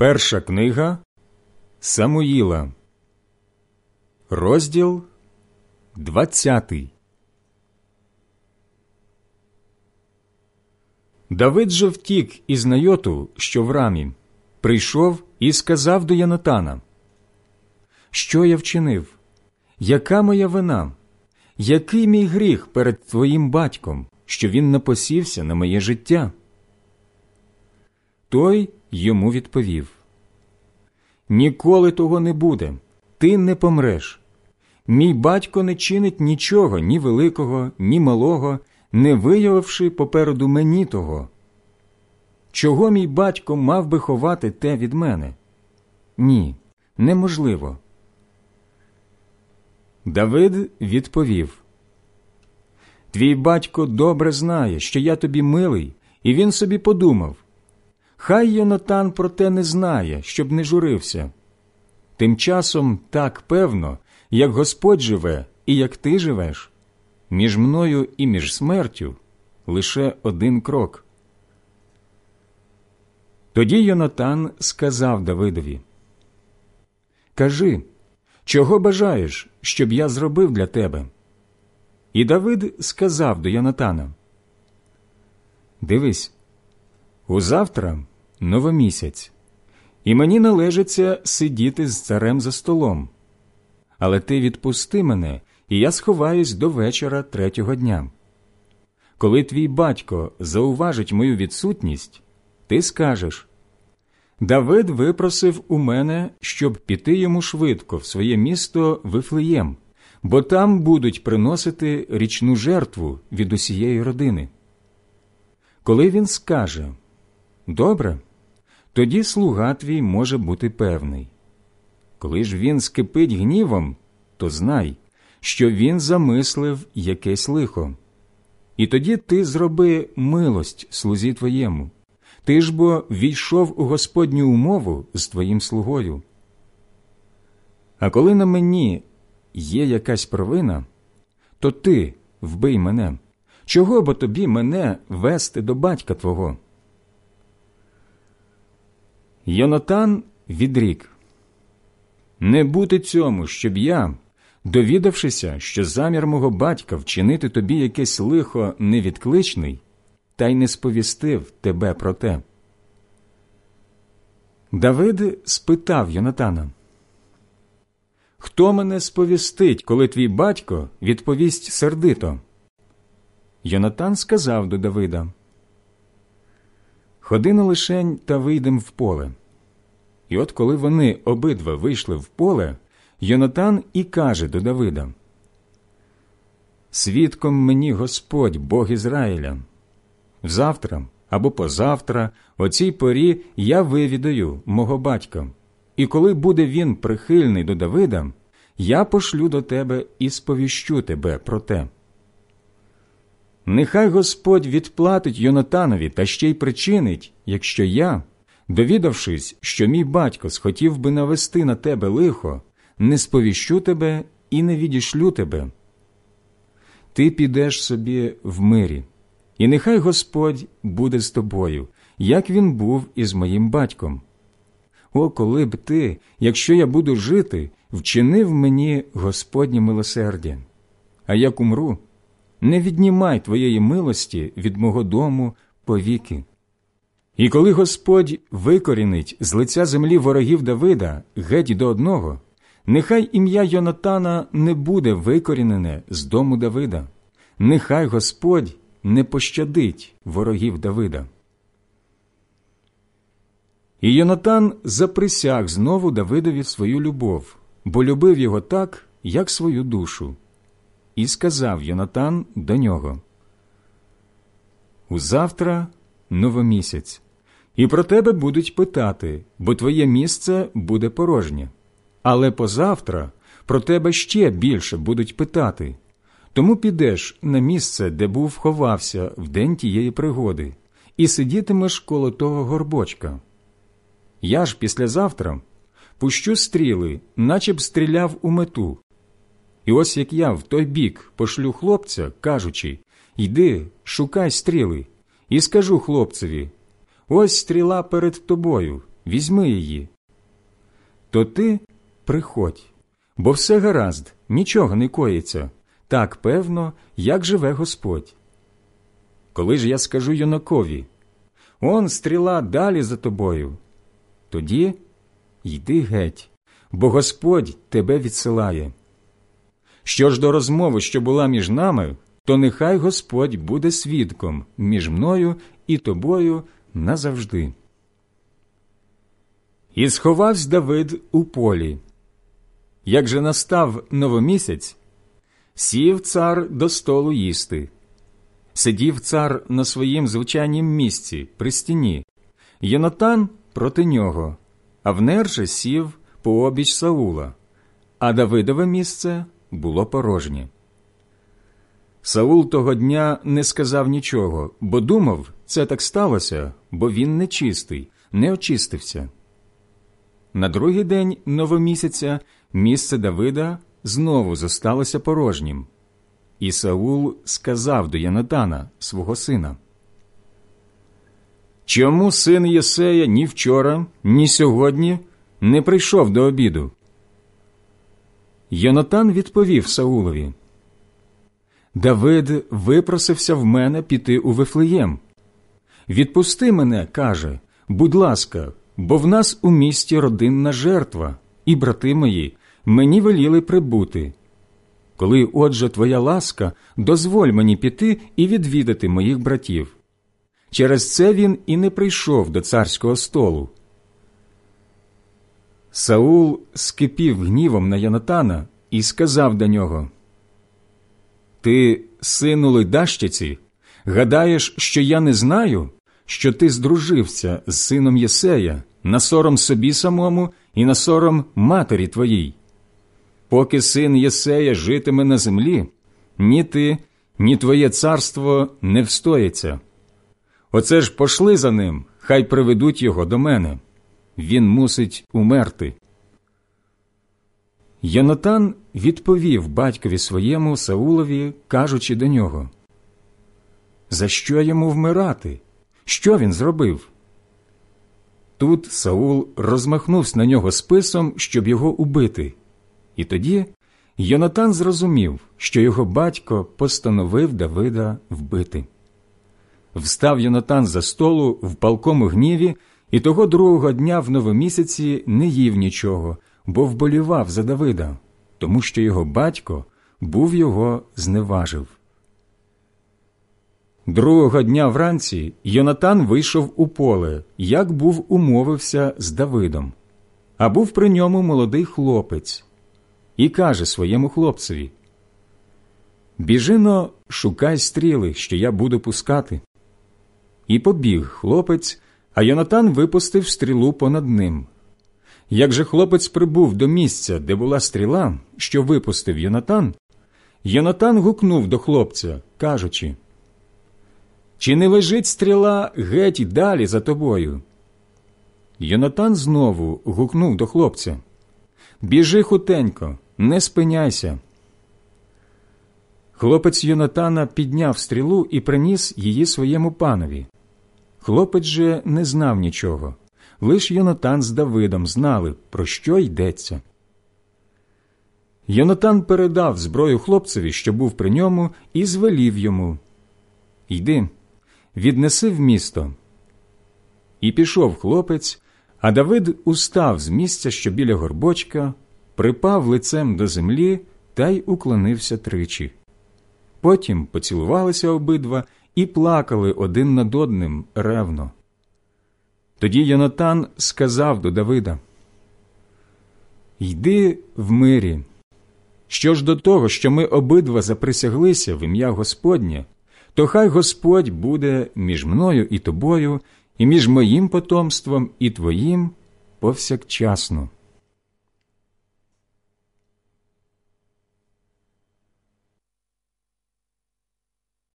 Перша книга Самуїла, розділ двадцятий. Давид же втік із найоту, що в рамі, прийшов і сказав до Янатана, Що я вчинив? Яка моя вина? Який мій гріх перед твоїм батьком, що він напосівся на моє життя? Той йому відповів Ніколи того не буде, ти не помреш. Мій батько не чинить нічого, ні великого, ні малого, не виявивши попереду мені того. Чого мій батько мав би ховати те від мене? Ні, неможливо. Давид відповів Твій батько добре знає, що я тобі милий, і він собі подумав Хай Йонатан про те не знає, щоб не журився. Тим часом так певно, як Господь живе і як ти живеш, між мною і між смертю лише один крок. Тоді Йонатан сказав Давидові Кажи, чого бажаєш, щоб я зробив для тебе? І Давид сказав до Йонатана Дивись, узавтра новомісяць, і мені належиться сидіти з царем за столом. Але ти відпусти мене, і я сховаюсь до вечора третього дня. Коли твій батько зауважить мою відсутність, ти скажеш Давид випросив у мене, щоб піти йому швидко в своє місто Вифлеєм, бо там будуть приносити річну жертву від усієї родини. Коли він скаже Добре, тоді слуга твій може бути певний. Коли ж він скипить гнівом, то знай, що він замислив якесь лихо. І тоді ти зроби милость слузі твоєму. Ти ж бо війшов у Господню умову з твоїм слугою. А коли на мені є якась провина, то ти вбий мене. Чого бо тобі мене вести до батька твого? Йонатан відрік Не бути цьому, щоб я, довідавшися, що замір мого батька вчинити тобі якесь лихо невідкличний, та й не сповістив тебе про те. Давид спитав Йонатана Хто мене сповістить, коли твій батько відповість сердито? Йонатан сказав до Давида Ходи на лишень та вийдем в поле. І от коли вони обидва вийшли в поле, Йонатан і каже до Давида: Свідком мені Господь, Бог Ізраїля. Завтра або позавтра, о цій порі я вивідаю мого батька, і коли буде він прихильний до Давида, я пошлю до тебе і сповіщу тебе про те. Нехай Господь відплатить Йонатанові та ще й причинить, якщо я, довідавшись, що мій батько схотів би навести на тебе лихо, не сповіщу тебе і не відішлю тебе. Ти підеш собі в мирі, і нехай Господь буде з тобою, як він був із моїм батьком. О, коли б ти, якщо я буду жити, вчинив мені Господнє милосердя, а як умру, не віднімай твоєї милості від мого дому повіки. І коли Господь викорінить з лиця землі ворогів Давида геть до одного, нехай ім'я Йонатана не буде викорінене з дому Давида, нехай Господь не пощадить ворогів Давида. І Йонатан заприсяг знову Давидові свою любов, бо любив його так, як свою душу. І сказав Йонатан до нього Узавтра новомісяць, і про тебе будуть питати, бо твоє місце буде порожнє. Але позавтра про тебе ще більше будуть питати. Тому підеш на місце, де був ховався в день тієї пригоди, і сидітимеш коло того горбочка. Я ж післязавтра пущу стріли, наче б стріляв у мету. І ось як я в той бік пошлю хлопця, кажучи Йди, шукай стріли, і скажу хлопцеві Ось стріла перед тобою, візьми її. То ти приходь, бо все гаразд, нічого не коїться, так певно, як живе Господь. Коли ж я скажу юнакові, он стріла далі за тобою, тоді йди геть, бо Господь тебе відсилає. Що ж до розмови, що була між нами, то нехай Господь буде свідком між мною і тобою назавжди. І сховався Давид у полі. Як же настав новомісяць, сів цар до столу їсти. Сидів цар на своїм звичайнім місці при стіні, Єнотан проти нього, Авнер же сів по обіч Саула, а Давидове місце було порожнє. Саул того дня не сказав нічого, бо думав, це так сталося, бо він нечистий, не очистився. На другий день новомісяця місце Давида знову зосталося порожнім. І Саул сказав до Янатана, свого сина Чому син Єсея ні вчора, ні сьогодні не прийшов до обіду? Йонатан відповів Саулові Давид випросився в мене піти у Вифлеєм. Відпусти мене, каже, будь ласка, бо в нас у місті родинна жертва, і брати мої мені веліли прибути. Коли, отже, твоя ласка, дозволь мені піти і відвідати моїх братів. Через це він і не прийшов до царського столу. Саул скипів гнівом на Янатана і сказав до нього Ти, сину Лидащиці, гадаєш, що я не знаю, що ти здружився з сином Єсея на сором собі самому і на сором матері твоїй. Поки син Єсея житиме на землі, ні ти, ні твоє царство не встоїться. Оце ж пошли за ним, хай приведуть його до мене. Він мусить умерти. Йонатан відповів батькові своєму Саулові, кажучи до нього За що йому вмирати? Що він зробив? Тут Саул розмахнувся на нього списом, щоб його убити. І тоді Йонатан зрозумів, що його батько постановив Давида вбити. Встав Йонатан за столу в палкому гніві, і того другого дня в новомісяці не їв нічого, бо вболівав за Давида, тому що його батько був його зневажив. Другого дня вранці Йонатан вийшов у поле, як був умовився з Давидом, а був при ньому молодий хлопець, і каже своєму хлопцеві Біжино, шукай стріли, що я буду пускати. І побіг хлопець, а Йонатан випустив стрілу понад ним. Як же хлопець прибув до місця, де була стріла, що випустив Йонатан, Йонатан гукнув до хлопця, кажучи Чи не лежить стріла геть далі за тобою? Йонатан знову гукнув до хлопця Біжи хутенько, не спиняйся. Хлопець Йонатана підняв стрілу і приніс її своєму панові. Хлопець же не знав нічого, лиш Йонатан з Давидом знали, про що йдеться. Йонатан передав зброю хлопцеві, що був при ньому, і звелів йому Йди, віднеси в місто. І пішов хлопець, а Давид устав з місця, що біля горбочка, припав лицем до землі та й уклонився тричі. Потім поцілувалися обидва і плакали один над одним ревно. Тоді Йонатан сказав до Давида Йди в мирі. Що ж до того, що ми обидва заприсяглися в ім'я Господнє, то хай Господь буде між мною і тобою, і між моїм потомством і твоїм повсякчасно.